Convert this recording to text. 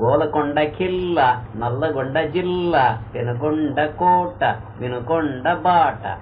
గోలకొండ కిల్ల నల్లగొండ జిల్లా పెనుకొండ కోట వినుకొండ బాట.